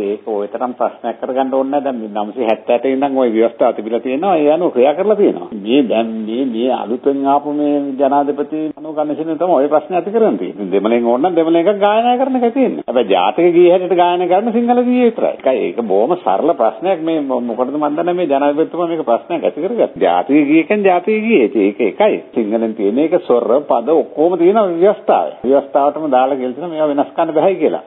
ඒක ওই තරම් ප්‍රශ්නයක් කරගන්න ඕනේ නැහැ. දැන් 978 ඉඳන් ওই ව්‍යවස්ථාව තිබිලා තියෙනවා. ඒ අනුව ක්‍රියා කරලා තියෙනවා. මේ දැන් මේ මේ අලුතෙන් ආපු මේ ජනාධිපති අනුගමනයෙන් තමයි ওই ප්‍රශ්නේ ඇති කරන්නේ තියෙන්නේ. දෙමළෙන් ඕන නම් දෙමළෙන් එකක් ගායනා කරන එකයි තියෙන්නේ. හැබැයි ජාතක ගීය හැටියට ගායනා කරන සිංහල ගීය විතරයි. ඒකයි ඒක බොහොම සරල ප්‍රශ්නයක් මේ මොකටද මන් දන්නේ මේ ජනාධිපතිතුමා මේක ප්‍රශ්නයක් ඇති කරගත්තා. ජාතක ගීයකෙන් ජාතක ගීය. ඒක එකයි. සිංහලෙන් තියෙන එක ස්වර පද ඔක්කොම තියෙන ව්‍යවස්ථාවේ. ව්‍යවස්ථාවටම දාලා කියලා තියෙනවා මේවා වෙනස් කරන්න බෑ කියලා.